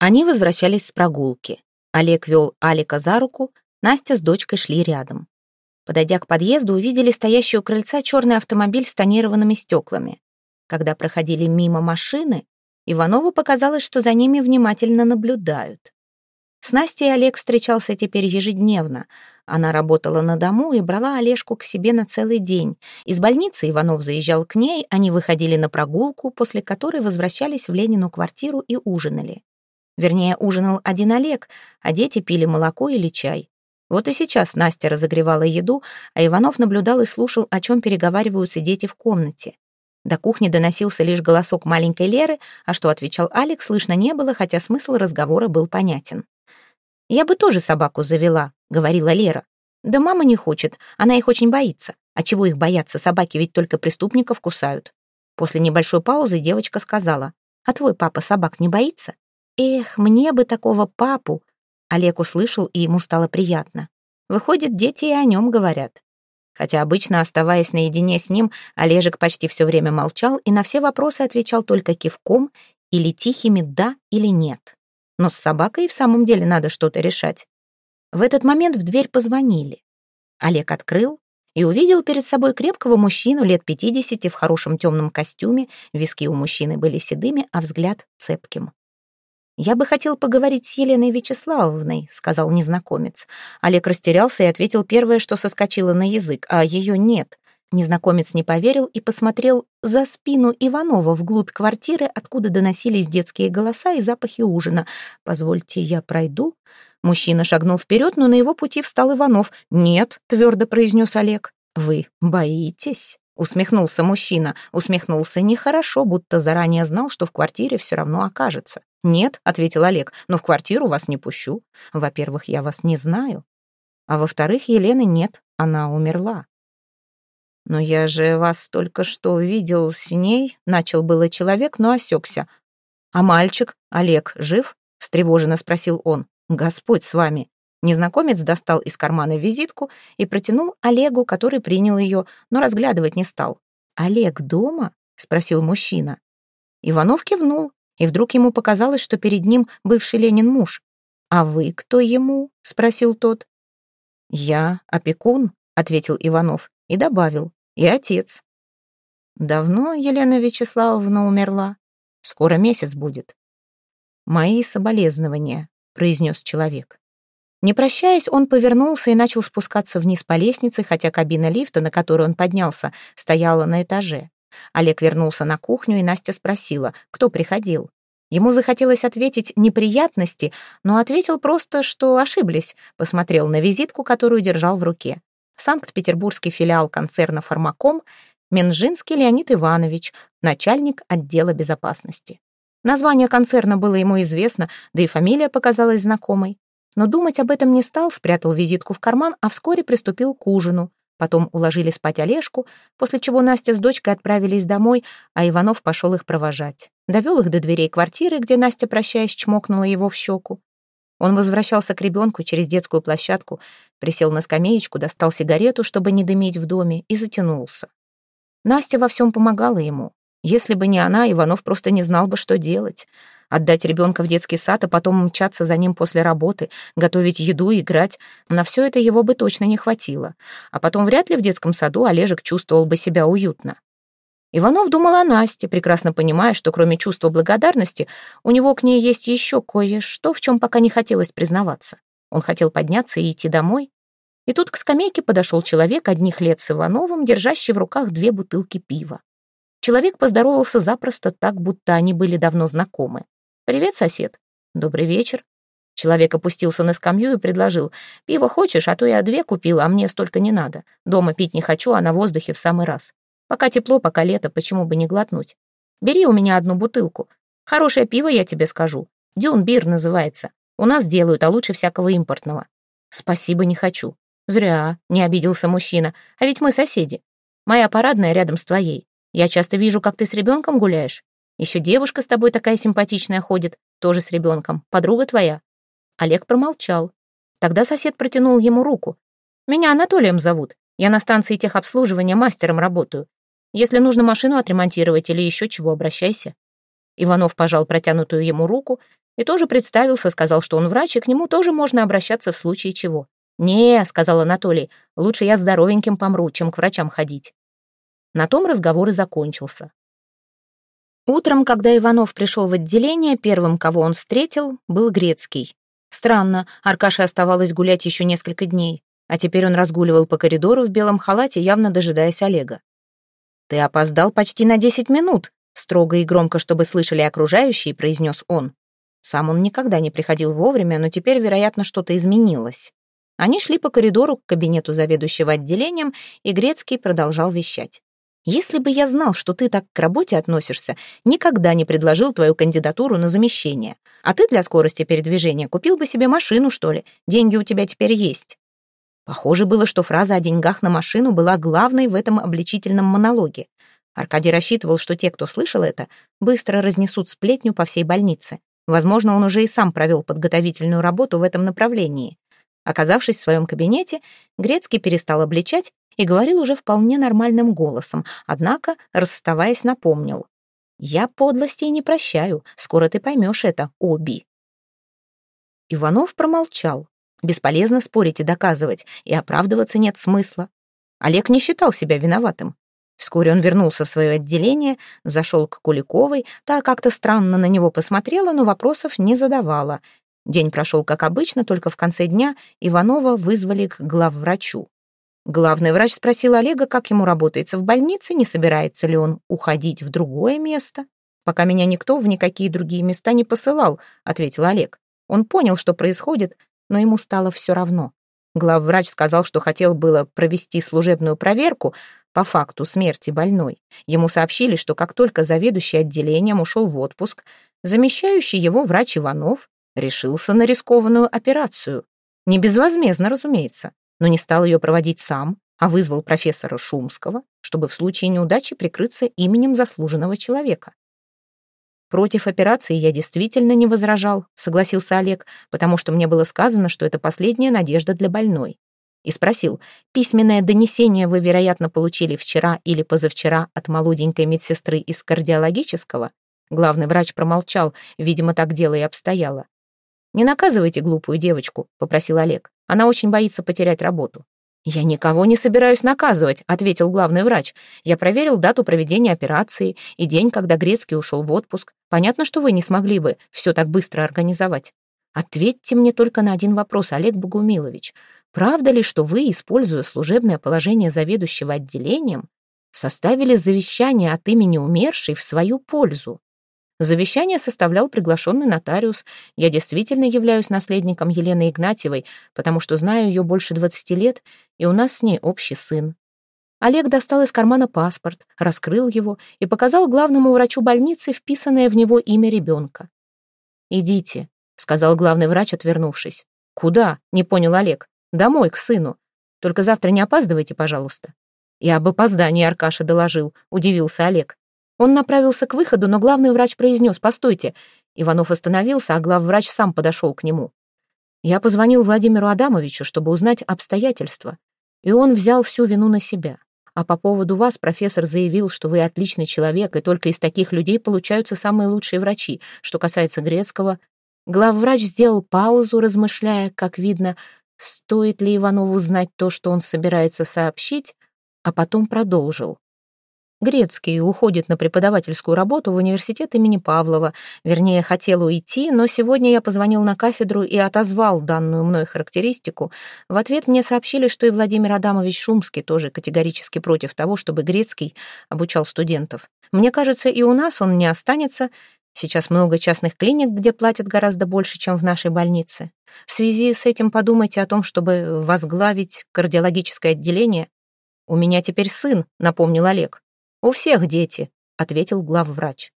Они возвращались с прогулки. Олег вел Алика за руку, Настя с дочкой шли рядом. Подойдя к подъезду, увидели стоящий у крыльца черный автомобиль с тонированными стеклами. Когда проходили мимо машины, Иванову показалось, что за ними внимательно наблюдают. С Настей Олег встречался теперь ежедневно. Она работала на дому и брала Олежку к себе на целый день. Из больницы Иванов заезжал к ней, они выходили на прогулку, после которой возвращались в Ленину квартиру и ужинали. Вернее, ужинал один Олег, а дети пили молоко или чай. Вот и сейчас Настя разогревала еду, а Иванов наблюдал и слушал, о чем переговариваются дети в комнате. До кухни доносился лишь голосок маленькой Леры, а что отвечал Алекс, слышно не было, хотя смысл разговора был понятен. «Я бы тоже собаку завела», — говорила Лера. «Да мама не хочет, она их очень боится. А чего их бояться, собаки ведь только преступников кусают». После небольшой паузы девочка сказала, «А твой папа собак не боится?» «Эх, мне бы такого папу!» Олег услышал, и ему стало приятно. Выходит, дети и о нем говорят. Хотя обычно, оставаясь наедине с ним, Олежек почти все время молчал и на все вопросы отвечал только кивком или тихими «да» или «нет». Но с собакой в самом деле надо что-то решать. В этот момент в дверь позвонили. Олег открыл и увидел перед собой крепкого мужчину лет пятидесяти в хорошем темном костюме, виски у мужчины были седыми, а взгляд цепким. «Я бы хотел поговорить с Еленой Вячеславовной», — сказал незнакомец. Олег растерялся и ответил первое, что соскочило на язык, а ее нет. Незнакомец не поверил и посмотрел за спину Иванова вглубь квартиры, откуда доносились детские голоса и запахи ужина. «Позвольте, я пройду?» Мужчина шагнул вперед, но на его пути встал Иванов. «Нет», — твердо произнес Олег. «Вы боитесь?» — усмехнулся мужчина. Усмехнулся нехорошо, будто заранее знал, что в квартире все равно окажется. «Нет», — ответил Олег, — «но в квартиру вас не пущу. Во-первых, я вас не знаю. А во-вторых, Елены нет, она умерла. «Но я же вас только что видел с ней», — начал было человек, но осекся. «А мальчик, Олег, жив?» — встревоженно спросил он. «Господь с вами». Незнакомец достал из кармана визитку и протянул Олегу, который принял ее, но разглядывать не стал. «Олег дома?» — спросил мужчина. Иванов кивнул, и вдруг ему показалось, что перед ним бывший Ленин муж. «А вы кто ему?» — спросил тот. «Я опекун», — ответил Иванов и добавил и отец. Давно Елена Вячеславовна умерла? Скоро месяц будет. Мои соболезнования, произнес человек. Не прощаясь, он повернулся и начал спускаться вниз по лестнице, хотя кабина лифта, на которую он поднялся, стояла на этаже. Олег вернулся на кухню, и Настя спросила, кто приходил. Ему захотелось ответить неприятности, но ответил просто, что ошиблись, посмотрел на визитку, которую держал в руке. Санкт-Петербургский филиал концерна «Фармаком», Минжинский Леонид Иванович, начальник отдела безопасности. Название концерна было ему известно, да и фамилия показалась знакомой. Но думать об этом не стал, спрятал визитку в карман, а вскоре приступил к ужину. Потом уложили спать Олежку, после чего Настя с дочкой отправились домой, а Иванов пошел их провожать. Довел их до дверей квартиры, где Настя, прощаясь, чмокнула его в щеку. Он возвращался к ребенку через детскую площадку, присел на скамеечку, достал сигарету, чтобы не дымить в доме, и затянулся. Настя во всем помогала ему. Если бы не она, Иванов просто не знал бы, что делать. Отдать ребенка в детский сад, а потом мчаться за ним после работы, готовить еду, играть. На все это его бы точно не хватило. А потом вряд ли в детском саду Олежек чувствовал бы себя уютно. Иванов думал о Насте, прекрасно понимая, что кроме чувства благодарности у него к ней есть еще кое-что, в чем пока не хотелось признаваться. Он хотел подняться и идти домой. И тут к скамейке подошел человек одних лет с Ивановым, держащий в руках две бутылки пива. Человек поздоровался запросто так, будто они были давно знакомы. «Привет, сосед». «Добрый вечер». Человек опустился на скамью и предложил. «Пиво хочешь, а то я две купила, а мне столько не надо. Дома пить не хочу, а на воздухе в самый раз». Пока тепло, пока лето, почему бы не глотнуть? Бери у меня одну бутылку. Хорошее пиво, я тебе скажу. Дюн бир называется. У нас делают, а лучше всякого импортного. Спасибо, не хочу. Зря, не обиделся мужчина. А ведь мы соседи. Моя парадная рядом с твоей. Я часто вижу, как ты с ребенком гуляешь. Еще девушка с тобой такая симпатичная ходит, тоже с ребенком. Подруга твоя. Олег промолчал. Тогда сосед протянул ему руку. Меня Анатолием зовут. Я на станции техобслуживания мастером работаю. Если нужно машину отремонтировать или еще чего, обращайся». Иванов пожал протянутую ему руку И тоже представился, сказал, что он врач, и к нему тоже можно обращаться в случае чего. «Не», — сказал Анатолий, — «лучше я здоровеньким помру, чем к врачам ходить». На том разговор и закончился. Утром, когда Иванов пришел в отделение, первым, кого он встретил, был Грецкий. Странно, Аркаше оставалось гулять еще несколько дней, а теперь он разгуливал по коридору в белом халате, явно дожидаясь Олега. «Ты опоздал почти на десять минут», — строго и громко, чтобы слышали окружающие, произнес он. Сам он никогда не приходил вовремя, но теперь, вероятно, что-то изменилось. Они шли по коридору к кабинету заведующего отделением, и Грецкий продолжал вещать. Если бы я знал, что ты так к работе относишься, никогда не предложил твою кандидатуру на замещение. А ты для скорости передвижения купил бы себе машину, что ли? Деньги у тебя теперь есть». Похоже было, что фраза о деньгах на машину была главной в этом обличительном монологе. Аркадий рассчитывал, что те, кто слышал это, быстро разнесут сплетню по всей больнице. Возможно, он уже и сам провел подготовительную работу в этом направлении. Оказавшись в своем кабинете, Грецкий перестал обличать и говорил уже вполне нормальным голосом, однако, расставаясь, напомнил. «Я подлостей не прощаю, скоро ты поймешь это, Оби». Иванов промолчал. Бесполезно спорить и доказывать, и оправдываться нет смысла. Олег не считал себя виноватым. Вскоре он вернулся в свое отделение, зашел к Куликовой, та как-то странно на него посмотрела, но вопросов не задавала. День прошел как обычно, только в конце дня Иванова вызвали к главврачу. Главный врач спросил Олега, как ему работается в больнице, не собирается ли он уходить в другое место. «Пока меня никто в никакие другие места не посылал», — ответил Олег. Он понял, что происходит, но ему стало все равно. Главврач сказал, что хотел было провести служебную проверку по факту смерти больной. Ему сообщили, что как только заведующий отделением ушел в отпуск, замещающий его врач Иванов решился на рискованную операцию. Не безвозмездно, разумеется но не стал ее проводить сам, а вызвал профессора Шумского, чтобы в случае неудачи прикрыться именем заслуженного человека. «Против операции я действительно не возражал», — согласился Олег, потому что мне было сказано, что это последняя надежда для больной. И спросил, «Письменное донесение вы, вероятно, получили вчера или позавчера от молоденькой медсестры из кардиологического?» Главный врач промолчал, видимо, так дело и обстояло. «Не наказывайте глупую девочку», — попросил Олег. Она очень боится потерять работу. «Я никого не собираюсь наказывать», — ответил главный врач. «Я проверил дату проведения операции и день, когда Грецкий ушел в отпуск. Понятно, что вы не смогли бы все так быстро организовать. Ответьте мне только на один вопрос, Олег Богумилович. Правда ли, что вы, используя служебное положение заведующего отделением, составили завещание от имени умершей в свою пользу?» Завещание составлял приглашенный нотариус. Я действительно являюсь наследником Елены Игнатьевой, потому что знаю ее больше 20 лет, и у нас с ней общий сын. Олег достал из кармана паспорт, раскрыл его и показал главному врачу больницы вписанное в него имя ребенка. «Идите», — сказал главный врач, отвернувшись. «Куда?» — не понял Олег. «Домой, к сыну. Только завтра не опаздывайте, пожалуйста». «Я об опоздании Аркаша доложил», — удивился Олег. Он направился к выходу, но главный врач произнес «Постойте». Иванов остановился, а главврач сам подошел к нему. Я позвонил Владимиру Адамовичу, чтобы узнать обстоятельства, и он взял всю вину на себя. А по поводу вас профессор заявил, что вы отличный человек, и только из таких людей получаются самые лучшие врачи. Что касается Грецкого, главврач сделал паузу, размышляя, как видно, стоит ли Иванову знать то, что он собирается сообщить, а потом продолжил. Грецкий уходит на преподавательскую работу в университет имени Павлова. Вернее, хотел уйти, но сегодня я позвонил на кафедру и отозвал данную мной характеристику. В ответ мне сообщили, что и Владимир Адамович Шумский тоже категорически против того, чтобы Грецкий обучал студентов. Мне кажется, и у нас он не останется. Сейчас много частных клиник, где платят гораздо больше, чем в нашей больнице. В связи с этим подумайте о том, чтобы возглавить кардиологическое отделение. «У меня теперь сын», — напомнил Олег. «У всех дети», — ответил главврач.